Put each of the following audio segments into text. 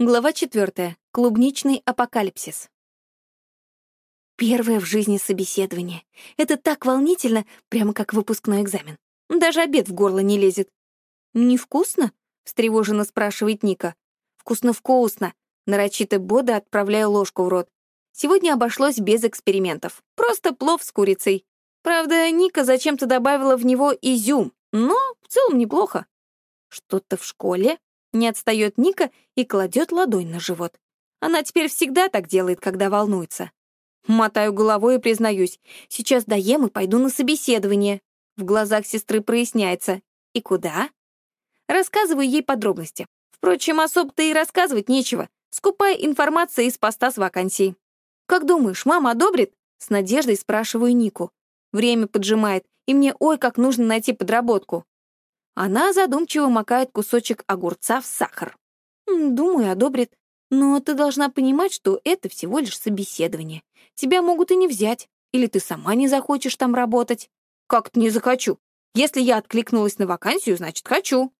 Глава четвертая. Клубничный апокалипсис. Первое в жизни собеседование. Это так волнительно, прямо как выпускной экзамен. Даже обед в горло не лезет. «Невкусно?» — встревоженно спрашивает Ника. «Вкусно-вкусно!» — нарочито бода отправляю ложку в рот. Сегодня обошлось без экспериментов. Просто плов с курицей. Правда, Ника зачем-то добавила в него изюм, но в целом неплохо. Что-то в школе не отстает Ника и кладет ладонь на живот. Она теперь всегда так делает, когда волнуется. Мотаю головой и признаюсь, сейчас доем и пойду на собеседование. В глазах сестры проясняется. И куда? Рассказываю ей подробности. Впрочем, особо-то и рассказывать нечего. Скупая информация из поста с вакансий. «Как думаешь, мама одобрит?» С надеждой спрашиваю Нику. Время поджимает, и мне ой, как нужно найти подработку. Она задумчиво макает кусочек огурца в сахар. «Думаю, одобрит. Но ты должна понимать, что это всего лишь собеседование. Тебя могут и не взять. Или ты сама не захочешь там работать. Как-то не захочу. Если я откликнулась на вакансию, значит, хочу».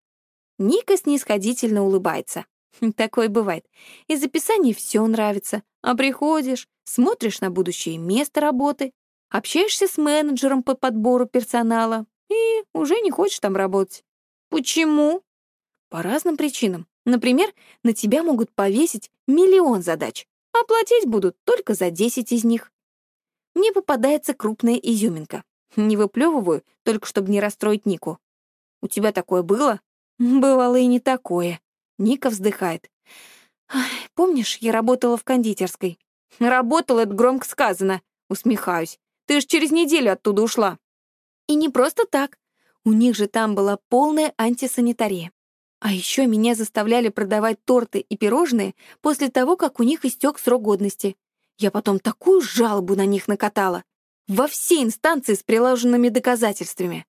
Ника снисходительно улыбается. Такое бывает. Из описания все нравится, а приходишь, смотришь на будущее место работы, общаешься с менеджером по подбору персонала и уже не хочешь там работать. Почему? По разным причинам. Например, на тебя могут повесить миллион задач, а платить будут только за 10 из них. Мне попадается крупная изюминка. Не выплевываю, только чтобы не расстроить Нику. У тебя такое было? Бывало и не такое. Ника вздыхает. Помнишь, я работала в кондитерской? Работала, это громко сказано. Усмехаюсь. Ты ж через неделю оттуда ушла. И не просто так. У них же там была полная антисанитария. А еще меня заставляли продавать торты и пирожные после того, как у них истек срок годности. Я потом такую жалобу на них накатала. Во все инстанции с приложенными доказательствами.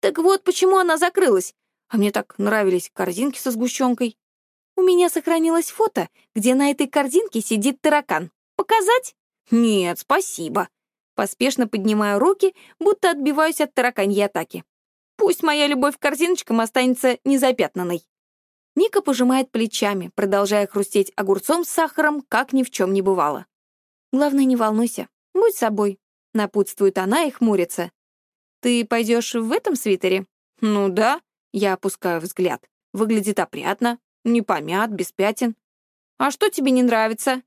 Так вот, почему она закрылась. А мне так нравились корзинки со сгущенкой. У меня сохранилось фото, где на этой корзинке сидит таракан. Показать? Нет, спасибо. Поспешно поднимаю руки, будто отбиваюсь от тараканьей атаки. Пусть моя любовь к корзиночкам останется незапятнанной. Ника пожимает плечами, продолжая хрустеть огурцом с сахаром, как ни в чем не бывало. «Главное, не волнуйся. Будь собой», — напутствует она и хмурится. «Ты пойдешь в этом свитере?» «Ну да», — я опускаю взгляд. «Выглядит опрятно, не помят, без пятен. А что тебе не нравится?»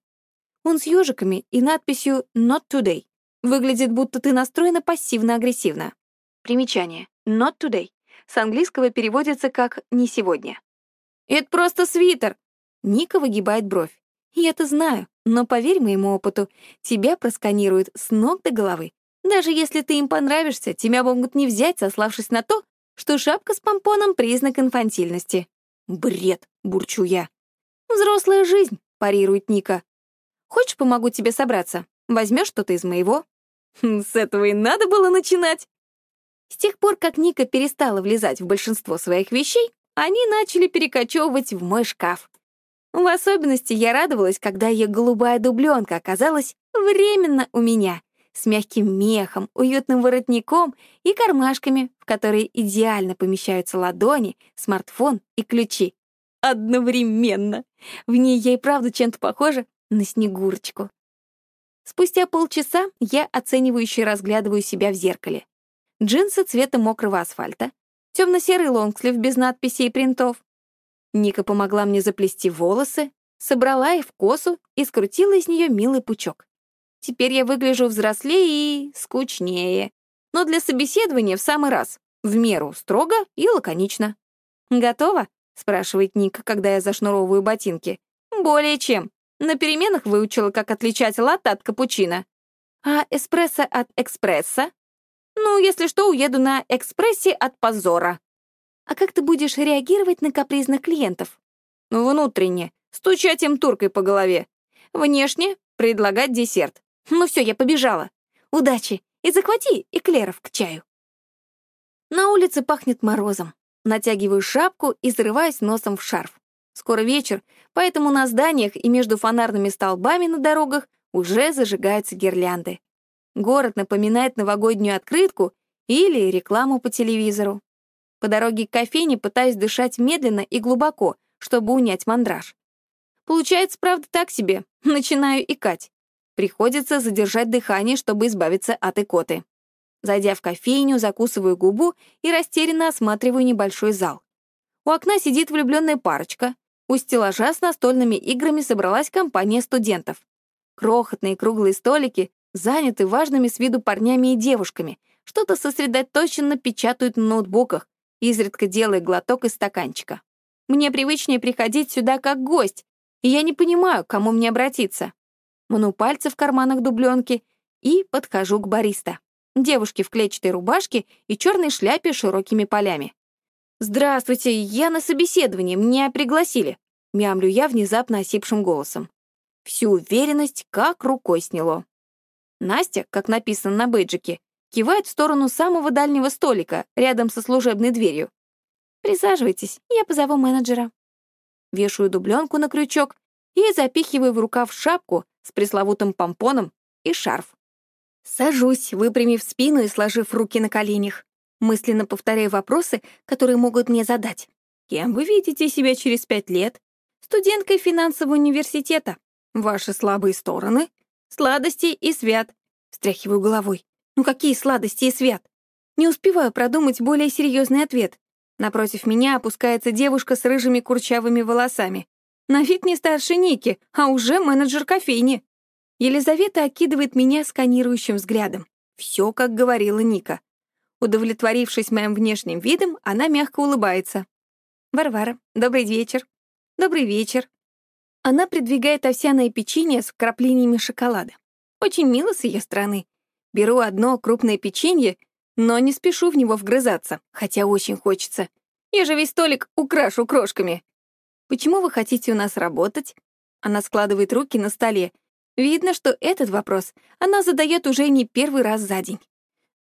Он с ежиками и надписью «Not today». Выглядит, будто ты настроена пассивно-агрессивно. Примечание. Not today. С английского переводится как «не сегодня». «Это просто свитер!» Ника выгибает бровь. Я это знаю, но поверь моему опыту, тебя просканируют с ног до головы. Даже если ты им понравишься, тебя могут не взять, сославшись на то, что шапка с помпоном — признак инфантильности. «Бред!» — бурчу я. «Взрослая жизнь!» — парирует Ника. «Хочешь, помогу тебе собраться? Возьмешь что-то из моего?» хм, «С этого и надо было начинать!» С тех пор, как Ника перестала влезать в большинство своих вещей, они начали перекочевывать в мой шкаф. В особенности я радовалась, когда ее голубая дубленка оказалась временно у меня, с мягким мехом, уютным воротником и кармашками, в которые идеально помещаются ладони, смартфон и ключи. Одновременно. В ней я и правда чем-то похожа на Снегурочку. Спустя полчаса я оценивающе разглядываю себя в зеркале джинсы цвета мокрого асфальта, темно-серый лонгслив без надписей и принтов. Ника помогла мне заплести волосы, собрала их в косу и скрутила из нее милый пучок. Теперь я выгляжу взрослее и скучнее, но для собеседования в самый раз, в меру строго и лаконично. «Готово?» — спрашивает Ника, когда я зашнуровываю ботинки. «Более чем. На переменах выучила, как отличать латте от капучино. А эспрессо от экспресса ну, если что, уеду на экспрессе от позора. А как ты будешь реагировать на капризных клиентов? Ну, внутренне. Стучать им туркой по голове. Внешне предлагать десерт. Ну все, я побежала. Удачи. И захвати эклеров к чаю. На улице пахнет морозом. Натягиваю шапку и зарываюсь носом в шарф. Скоро вечер, поэтому на зданиях и между фонарными столбами на дорогах уже зажигаются гирлянды. Город напоминает новогоднюю открытку или рекламу по телевизору. По дороге к кофейне пытаюсь дышать медленно и глубоко, чтобы унять мандраж. Получается, правда, так себе. Начинаю икать. Приходится задержать дыхание, чтобы избавиться от икоты. Зайдя в кофейню, закусываю губу и растерянно осматриваю небольшой зал. У окна сидит влюбленная парочка. У стеллажа с настольными играми собралась компания студентов. Крохотные круглые столики заняты важными с виду парнями и девушками, что-то сосредоточенно печатают на ноутбуках, изредка делая глоток из стаканчика. Мне привычнее приходить сюда как гость, и я не понимаю, к кому мне обратиться. Мну пальцы в карманах дубленки и подхожу к бариста. Девушке в клетчатой рубашке и черной шляпе с широкими полями. «Здравствуйте, я на собеседовании, меня пригласили», — мямлю я внезапно осипшим голосом. Всю уверенность как рукой сняло. Настя, как написано на бейджике, кивает в сторону самого дальнего столика, рядом со служебной дверью. «Присаживайтесь, я позову менеджера». Вешаю дубленку на крючок и запихиваю в рукав шапку с пресловутым помпоном и шарф. Сажусь, выпрямив спину и сложив руки на коленях. Мысленно повторяю вопросы, которые могут мне задать. Кем вы видите себя через пять лет? Студенткой финансового университета. Ваши слабые стороны? Сладости и свят. Встряхиваю головой. Ну какие сладости и свят? Не успеваю продумать более серьезный ответ. Напротив меня опускается девушка с рыжими курчавыми волосами. На вид не старше Ники, а уже менеджер кофейни. Елизавета окидывает меня сканирующим взглядом. Все, как говорила Ника. Удовлетворившись моим внешним видом, она мягко улыбается. «Варвара, добрый вечер». «Добрый вечер». Она придвигает овсяное печенье с вкраплениями шоколада. Очень мило с ее стороны. Беру одно крупное печенье, но не спешу в него вгрызаться, хотя очень хочется. Я же весь столик украшу крошками. «Почему вы хотите у нас работать?» Она складывает руки на столе. Видно, что этот вопрос она задает уже не первый раз за день.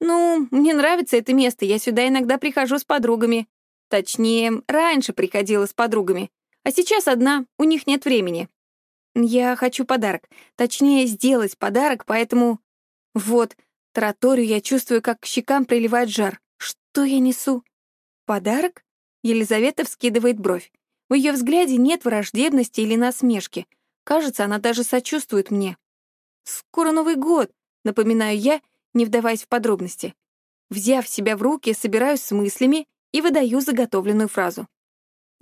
«Ну, мне нравится это место, я сюда иногда прихожу с подругами. Точнее, раньше приходила с подругами, а сейчас одна, у них нет времени. Я хочу подарок. Точнее, сделать подарок, поэтому... Вот, тараторию я чувствую, как к щекам приливает жар. Что я несу? Подарок? Елизавета вскидывает бровь. В ее взгляде нет враждебности или насмешки. Кажется, она даже сочувствует мне. «Скоро Новый год», — напоминаю я, не вдаваясь в подробности. Взяв себя в руки, собираюсь с мыслями и выдаю заготовленную фразу.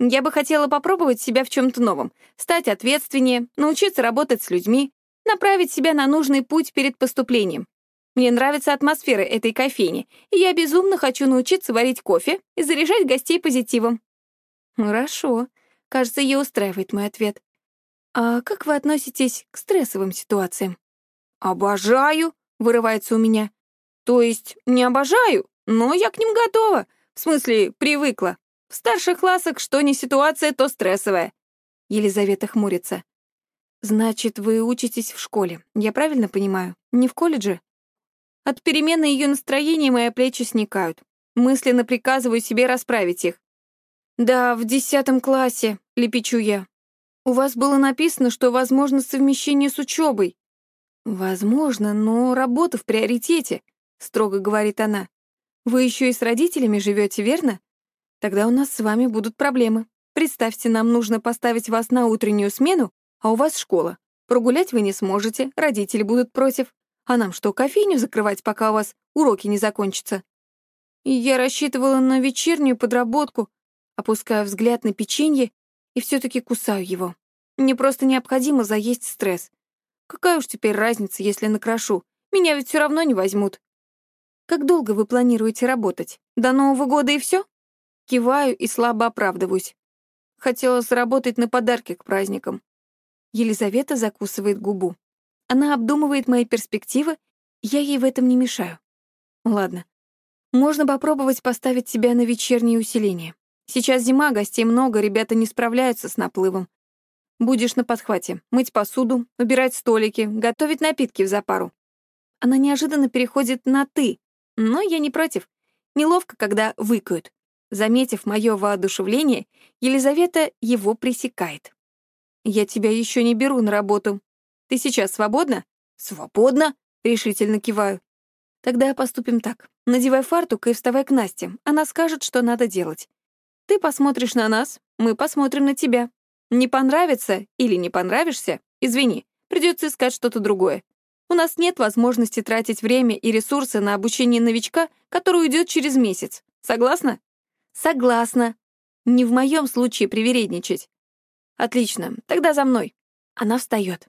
Я бы хотела попробовать себя в чем-то новом, стать ответственнее, научиться работать с людьми, направить себя на нужный путь перед поступлением. Мне нравится атмосфера этой кофейни, и я безумно хочу научиться варить кофе и заряжать гостей позитивом. Хорошо. Кажется, ей устраивает мой ответ. А как вы относитесь к стрессовым ситуациям? Обожаю, вырывается у меня. То есть не обожаю, но я к ним готова. В смысле, привыкла. В старших классах что не ситуация, то стрессовая. Елизавета хмурится. Значит, вы учитесь в школе, я правильно понимаю? Не в колледже? От перемены ее настроения мои плечи сникают. Мысленно приказываю себе расправить их. «Да, в десятом классе», — лепечу я. «У вас было написано, что возможно совмещение с учебой». «Возможно, но работа в приоритете», — строго говорит она. «Вы еще и с родителями живете, верно? Тогда у нас с вами будут проблемы. Представьте, нам нужно поставить вас на утреннюю смену, а у вас школа. Прогулять вы не сможете, родители будут против. А нам что, кофейню закрывать, пока у вас уроки не закончатся? Я рассчитывала на вечернюю подработку, опускаю взгляд на печенье и все таки кусаю его. Мне просто необходимо заесть стресс. Какая уж теперь разница, если накрошу? Меня ведь все равно не возьмут. Как долго вы планируете работать? До Нового года и все? Киваю и слабо оправдываюсь. Хотела заработать на подарки к праздникам. Елизавета закусывает губу. Она обдумывает мои перспективы, я ей в этом не мешаю. Ладно. Можно попробовать поставить себя на вечернее усиление. Сейчас зима, гостей много, ребята не справляются с наплывом. Будешь на подхвате, мыть посуду, убирать столики, готовить напитки в запару. Она неожиданно переходит на «ты», но я не против. Неловко, когда выкают. Заметив мое воодушевление, Елизавета его пресекает. «Я тебя еще не беру на работу. Ты сейчас свободна?» «Свободна», — решительно киваю. «Тогда поступим так. Надевай фартук и вставай к Насте. Она скажет, что надо делать. Ты посмотришь на нас, мы посмотрим на тебя. Не понравится или не понравишься, извини, придется искать что-то другое. У нас нет возможности тратить время и ресурсы на обучение новичка, который уйдет через месяц. Согласна? Согласна. Не в моем случае привередничать. Отлично, тогда за мной. Она встает.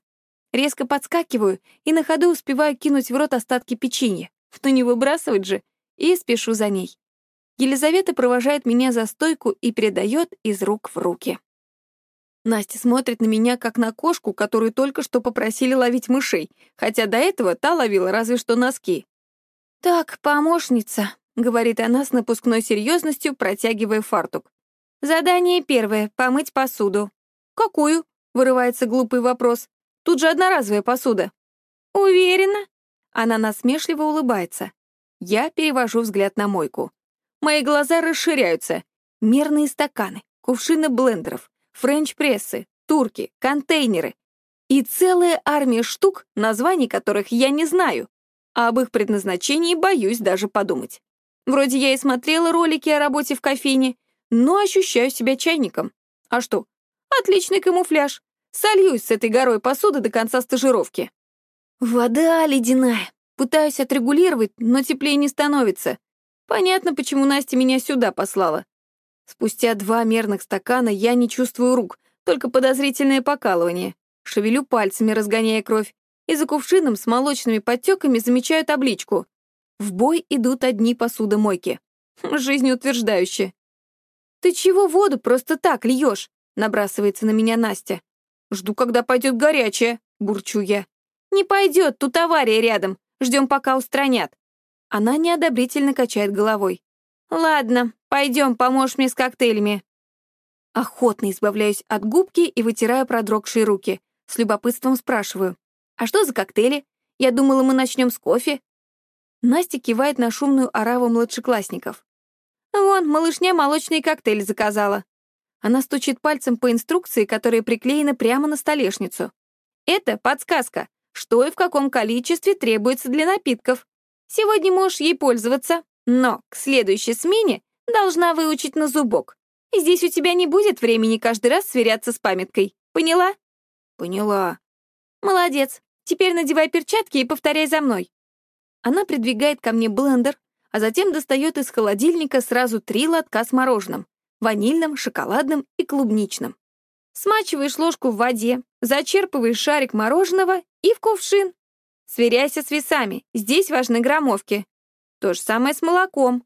Резко подскакиваю и на ходу успеваю кинуть в рот остатки печенья. Но не выбрасывать же. И спешу за ней. Елизавета провожает меня за стойку и передает из рук в руки. Настя смотрит на меня, как на кошку, которую только что попросили ловить мышей, хотя до этого та ловила разве что носки. «Так, помощница», — говорит она с напускной серьезностью, протягивая фартук. «Задание первое — помыть посуду». «Какую?» — вырывается глупый вопрос. «Тут же одноразовая посуда». «Уверена?» Она насмешливо улыбается. Я перевожу взгляд на мойку. Мои глаза расширяются. Мерные стаканы, кувшины блендеров, френч-прессы, турки, контейнеры. И целая армия штук, названий которых я не знаю, а об их предназначении боюсь даже подумать. Вроде я и смотрела ролики о работе в кофейне, но ощущаю себя чайником. А что? Отличный камуфляж. Сольюсь с этой горой посуды до конца стажировки. Вода ледяная. Пытаюсь отрегулировать, но теплее не становится. Понятно, почему Настя меня сюда послала. Спустя два мерных стакана я не чувствую рук, только подозрительное покалывание. Шевелю пальцами, разгоняя кровь, и за кувшином с молочными подтеками замечаю табличку. В бой идут одни посудомойки. Жизнеутверждающе. «Ты чего воду просто так льешь?» — набрасывается на меня Настя. «Жду, когда пойдет горячая», — бурчу я. «Не пойдет, тут авария рядом. Ждем, пока устранят». Она неодобрительно качает головой. «Ладно, пойдем, поможешь мне с коктейлями». Охотно избавляюсь от губки и вытираю продрогшие руки. С любопытством спрашиваю. «А что за коктейли? Я думала, мы начнем с кофе». Настя кивает на шумную ораву младшеклассников. «Вон, малышня молочный коктейль заказала». Она стучит пальцем по инструкции, которая приклеена прямо на столешницу. «Это подсказка что и в каком количестве требуется для напитков. Сегодня можешь ей пользоваться, но к следующей смене должна выучить на зубок. Здесь у тебя не будет времени каждый раз сверяться с памяткой. Поняла? Поняла. Молодец. Теперь надевай перчатки и повторяй за мной. Она придвигает ко мне блендер, а затем достает из холодильника сразу три лотка с мороженым — ванильным, шоколадным и клубничным. Смачиваешь ложку в воде, зачерпываешь шарик мороженого и в кувшин. Сверяйся с весами, здесь важны граммовки. То же самое с молоком.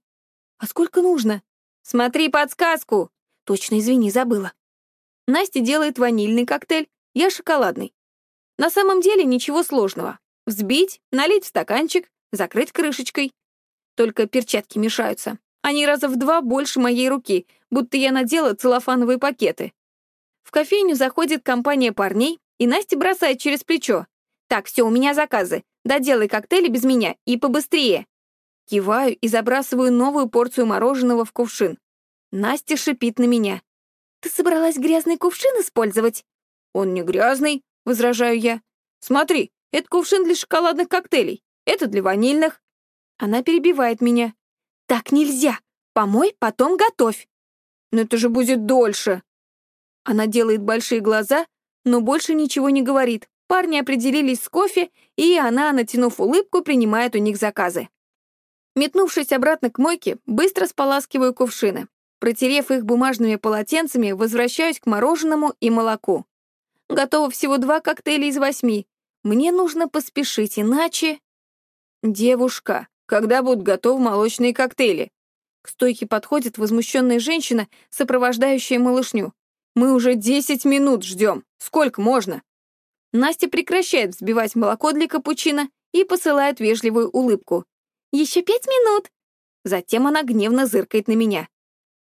А сколько нужно? Смотри подсказку. Точно, извини, забыла. Настя делает ванильный коктейль, я шоколадный. На самом деле ничего сложного. Взбить, налить в стаканчик, закрыть крышечкой. Только перчатки мешаются. Они раза в два больше моей руки, будто я надела целлофановые пакеты. В кофейню заходит компания парней, и Настя бросает через плечо. «Так, все, у меня заказы. Доделай коктейли без меня и побыстрее». Киваю и забрасываю новую порцию мороженого в кувшин. Настя шипит на меня. «Ты собралась грязный кувшин использовать?» «Он не грязный», — возражаю я. «Смотри, это кувшин для шоколадных коктейлей, это для ванильных». Она перебивает меня. «Так нельзя. Помой, потом готовь». «Но это же будет дольше», она делает большие глаза, но больше ничего не говорит. Парни определились с кофе, и она, натянув улыбку, принимает у них заказы. Метнувшись обратно к мойке, быстро споласкиваю кувшины. Протерев их бумажными полотенцами, возвращаюсь к мороженому и молоку. Готово всего два коктейля из восьми. Мне нужно поспешить, иначе... Девушка, когда будут готовы молочные коктейли? К стойке подходит возмущенная женщина, сопровождающая малышню. Мы уже десять минут ждем. Сколько можно?» Настя прекращает взбивать молоко для капучино и посылает вежливую улыбку. «Еще пять минут!» Затем она гневно зыркает на меня.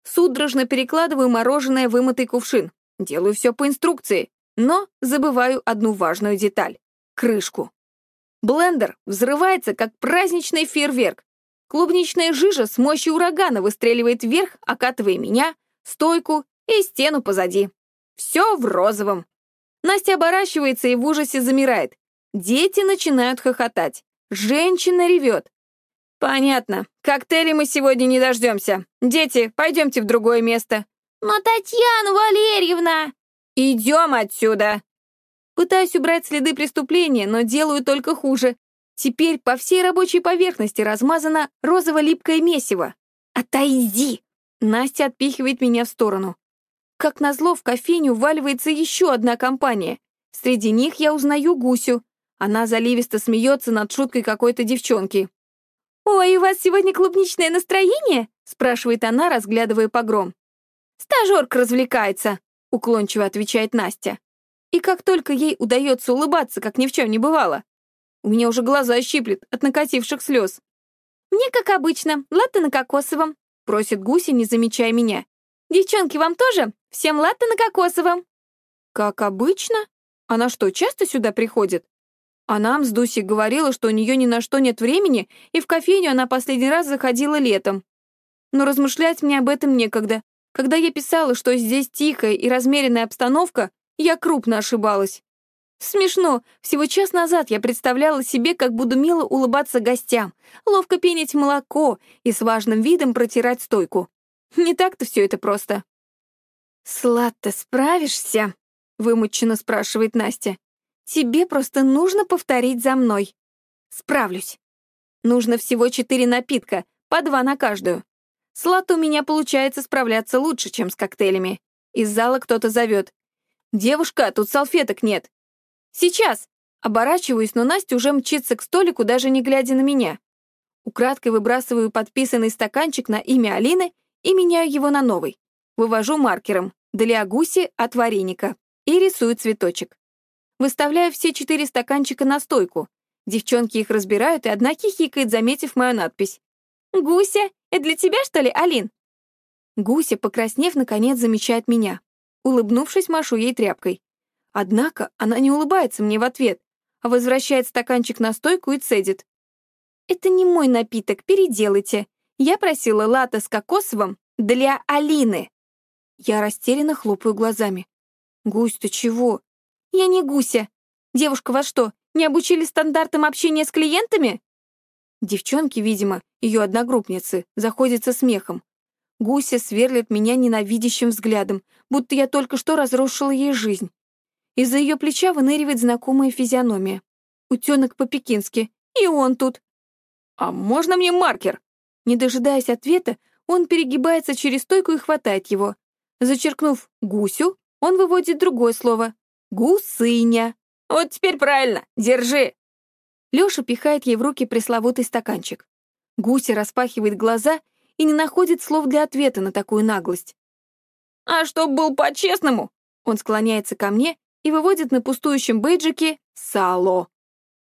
Судорожно перекладываю мороженое в вымытый кувшин. Делаю все по инструкции, но забываю одну важную деталь — крышку. Блендер взрывается, как праздничный фейерверк. Клубничная жижа с мощью урагана выстреливает вверх, окатывая меня, стойку и стену позади. Все в розовом. Настя оборачивается и в ужасе замирает. Дети начинают хохотать. Женщина ревет. «Понятно. Коктейли мы сегодня не дождемся. Дети, пойдемте в другое место». «Но Татьяна Валерьевна...» «Идем отсюда!» Пытаюсь убрать следы преступления, но делаю только хуже. Теперь по всей рабочей поверхности размазано розово-липкое месиво. «Отойди!» Настя отпихивает меня в сторону. Как назло, в кофейню вваливается еще одна компания. Среди них я узнаю Гусю. Она заливисто смеется над шуткой какой-то девчонки. «Ой, у вас сегодня клубничное настроение?» — спрашивает она, разглядывая погром. «Стажерка развлекается», — уклончиво отвечает Настя. И как только ей удается улыбаться, как ни в чем не бывало, у меня уже глаза щиплет от накативших слез. «Мне, как обычно, латте на кокосовом», — просит Гуся, не замечая меня. «Девчонки, вам тоже? Всем латте на кокосовом». «Как обычно? Она что, часто сюда приходит?» А нам с Дусей говорила, что у нее ни на что нет времени, и в кофейню она последний раз заходила летом. Но размышлять мне об этом некогда. Когда я писала, что здесь тихая и размеренная обстановка, я крупно ошибалась. Смешно. Всего час назад я представляла себе, как буду мило улыбаться гостям, ловко пенить молоко и с важным видом протирать стойку. Не так-то все это просто. «Сладко справишься?» — вымученно спрашивает Настя. Тебе просто нужно повторить за мной. Справлюсь. Нужно всего четыре напитка, по два на каждую. С латте у меня получается справляться лучше, чем с коктейлями. Из зала кто-то зовет. «Девушка, тут салфеток нет». «Сейчас!» Оборачиваюсь, но Настя уже мчится к столику, даже не глядя на меня. Украдкой выбрасываю подписанный стаканчик на имя Алины и меняю его на новый. Вывожу маркером «Для гуси от вареника» и рисую цветочек. Выставляю все четыре стаканчика на стойку. Девчонки их разбирают, и одна хихикает, заметив мою надпись. «Гуся, это для тебя, что ли, Алин?» Гуся, покраснев, наконец замечает меня. Улыбнувшись, машу ей тряпкой. Однако она не улыбается мне в ответ, а возвращает стаканчик на стойку и цедит. «Это не мой напиток, переделайте. Я просила латте с кокосовым для Алины». Я растерянно хлопаю глазами. «Гусь, ты чего? Я не Гуся. Девушка, вас что, не обучили стандартам общения с клиентами? Девчонки, видимо, ее одногруппницы, заходятся смехом. Гуся сверлит меня ненавидящим взглядом, будто я только что разрушила ей жизнь. Из-за ее плеча выныривает знакомая физиономия. Утенок по-пекински. И он тут. «А можно мне маркер?» Не дожидаясь ответа, он перегибается через стойку и хватает его. Зачеркнув «гусю», он выводит другое слово Гусыня. Вот теперь правильно. Держи. Лёша пихает ей в руки пресловутый стаканчик. Гуся распахивает глаза и не находит слов для ответа на такую наглость. «А чтоб был по-честному!» Он склоняется ко мне и выводит на пустующем бейджике «Сало».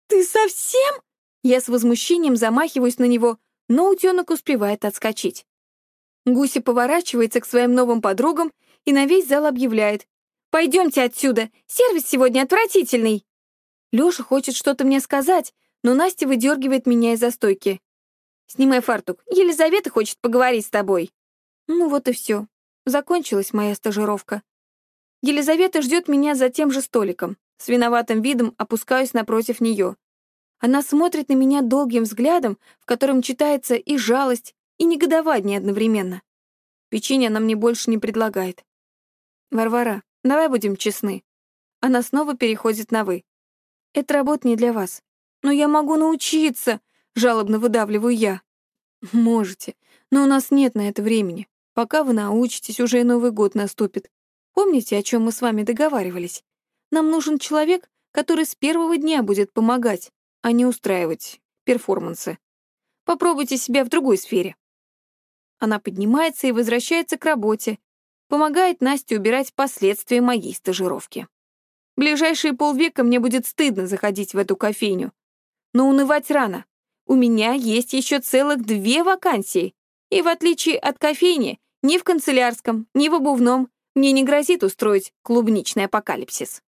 «Ты совсем?» Я с возмущением замахиваюсь на него, но утенок успевает отскочить. Гуся поворачивается к своим новым подругам и на весь зал объявляет. Пойдемте отсюда, сервис сегодня отвратительный. Лёша хочет что-то мне сказать, но Настя выдергивает меня из-за стойки. Снимай фартук, Елизавета хочет поговорить с тобой. Ну вот и все. Закончилась моя стажировка. Елизавета ждет меня за тем же столиком. С виноватым видом опускаюсь напротив нее. Она смотрит на меня долгим взглядом, в котором читается и жалость, и негодование одновременно. Печенье она мне больше не предлагает. «Варвара, Давай будем честны. Она снова переходит на «вы». Это работа не для вас. Но я могу научиться, жалобно выдавливаю я. Можете, но у нас нет на это времени. Пока вы научитесь, уже и Новый год наступит. Помните, о чем мы с вами договаривались? Нам нужен человек, который с первого дня будет помогать, а не устраивать перформансы. Попробуйте себя в другой сфере. Она поднимается и возвращается к работе, помогает Насте убирать последствия моей стажировки. Ближайшие полвека мне будет стыдно заходить в эту кофейню. Но унывать рано. У меня есть еще целых две вакансии. И в отличие от кофейни, ни в канцелярском, ни в обувном мне не грозит устроить клубничный апокалипсис.